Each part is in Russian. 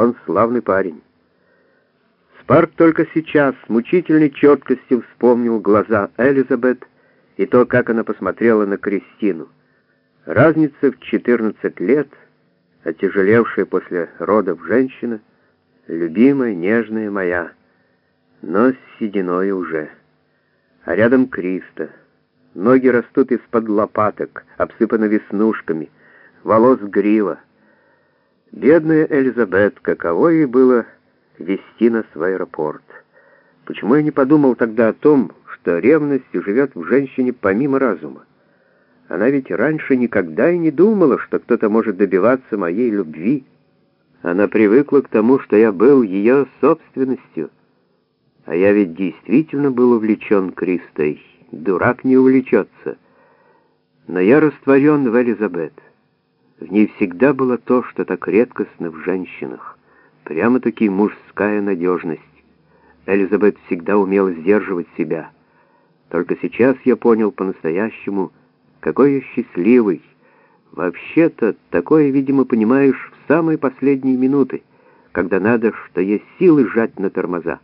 Он славный парень. Спарк только сейчас с мучительной четкостью вспомнил глаза Элизабет и то, как она посмотрела на Кристину. Разница в 14 лет, отяжелевшая после родов женщина, любимая, нежная моя, но с сединой уже. А рядом Криста. Ноги растут из-под лопаток, обсыпаны веснушками, волос грива. Бедная Элизабет, каково ей было вести нас в аэропорт. Почему я не подумал тогда о том, что ревность живет в женщине помимо разума? Она ведь раньше никогда и не думала, что кто-то может добиваться моей любви. Она привыкла к тому, что я был ее собственностью. А я ведь действительно был увлечен Кристой. Дурак не увлечется. Но я растворен в Элизабет. В ней всегда было то, что так редкостно в женщинах. Прямо-таки мужская надежность. Элизабет всегда умела сдерживать себя. Только сейчас я понял по-настоящему, какой я счастливый. Вообще-то, такое, видимо, понимаешь в самые последние минуты, когда надо, что есть силы сжать на тормоза.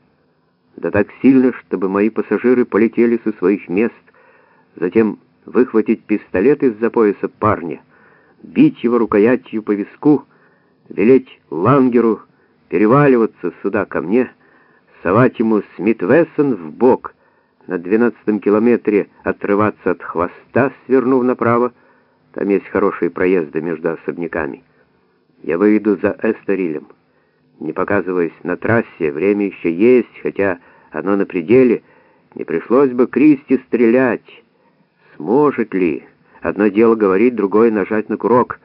Да так сильно, чтобы мои пассажиры полетели со своих мест, затем выхватить пистолет из-за пояса парня, бить его рукоятью по виску, велеть лангеру переваливаться сюда ко мне, совать ему Смит Вессон в бок, на двенадцатом километре отрываться от хвоста, свернув направо, там есть хорошие проезды между особняками. Я выйду за Эстерилем. Не показываясь на трассе, время еще есть, хотя оно на пределе, не пришлось бы Кристи стрелять. Сможет ли? Одно дело говорить, другое нажать на курок.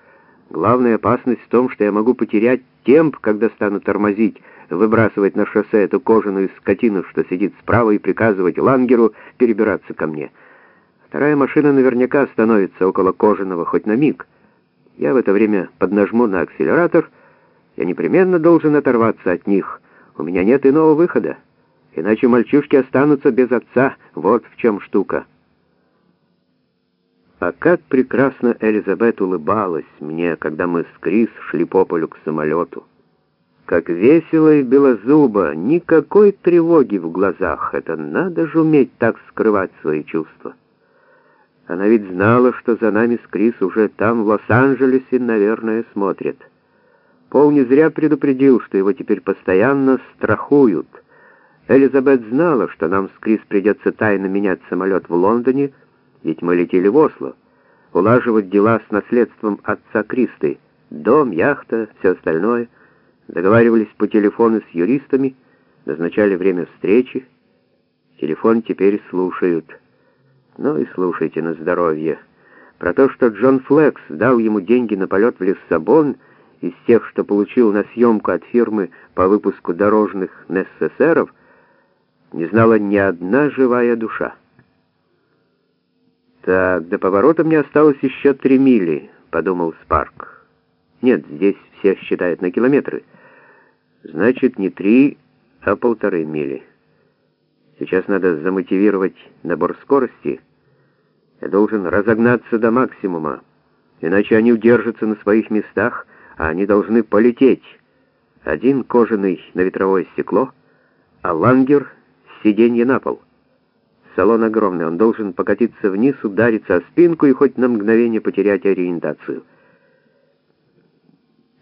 Главная опасность в том, что я могу потерять темп, когда стану тормозить, выбрасывать на шоссе эту кожаную скотину, что сидит справа, и приказывать Лангеру перебираться ко мне. Вторая машина наверняка остановится около кожаного хоть на миг. Я в это время поднажму на акселератор. Я непременно должен оторваться от них. У меня нет иного выхода. Иначе мальчишки останутся без отца. Вот в чем штука. А как прекрасно Элизабет улыбалась мне, когда мы с Крис шли по полю к самолету. Как весело и белозубо, никакой тревоги в глазах. Это надо же уметь так скрывать свои чувства. Она ведь знала, что за нами с Крис уже там, в Лос-Анджелесе, наверное, смотрят. Пол не зря предупредил, что его теперь постоянно страхуют. Элизабет знала, что нам с Крис придется тайно менять самолет в Лондоне, ведь мы летели в Осло, улаживать дела с наследством отца Кристы, дом, яхта, все остальное, договаривались по телефону с юристами, назначали время встречи. Телефон теперь слушают. Ну и слушайте на здоровье. Про то, что Джон Флекс дал ему деньги на полет в Лиссабон из тех, что получил на съемку от фирмы по выпуску дорожных НССРов, не знала ни одна живая душа. «Так, до поворота мне осталось еще три мили», — подумал Спарк. «Нет, здесь все считают на километры. Значит, не три, а полторы мили. Сейчас надо замотивировать набор скорости. Я должен разогнаться до максимума, иначе они удержатся на своих местах, а они должны полететь. Один кожаный на ветровое стекло, а лангер — сиденье на пол». Салон огромный, он должен покатиться вниз, удариться о спинку и хоть на мгновение потерять ориентацию.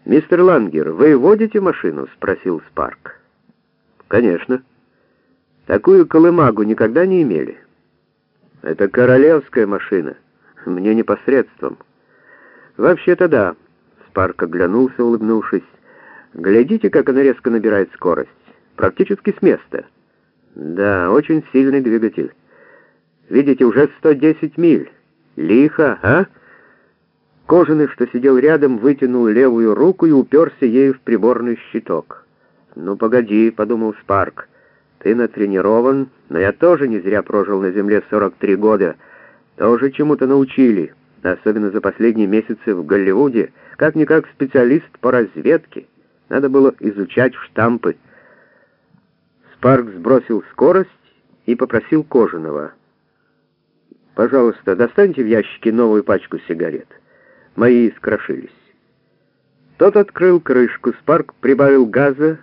«Мистер Лангер, вы водите машину?» — спросил Спарк. «Конечно. Такую колымагу никогда не имели. Это королевская машина. Мне непосредством». «Вообще-то да», — Спарк оглянулся, улыбнувшись. «Глядите, как она резко набирает скорость. Практически с места». «Да, очень сильный двигатель». Видите, уже 110 миль. Лихо, а? Кожаный, что сидел рядом, вытянул левую руку и уперся ею в приборный щиток. «Ну, погоди», — подумал Спарк, — «ты натренирован, но я тоже не зря прожил на Земле 43 года. Тоже чему-то научили, особенно за последние месяцы в Голливуде, как-никак специалист по разведке. Надо было изучать штампы». Спарк сбросил скорость и попросил Кожаного — Пожалуйста, достаньте в ящике новую пачку сигарет. Мои скрошились. Тот открыл крышку, Спарк прибавил газа,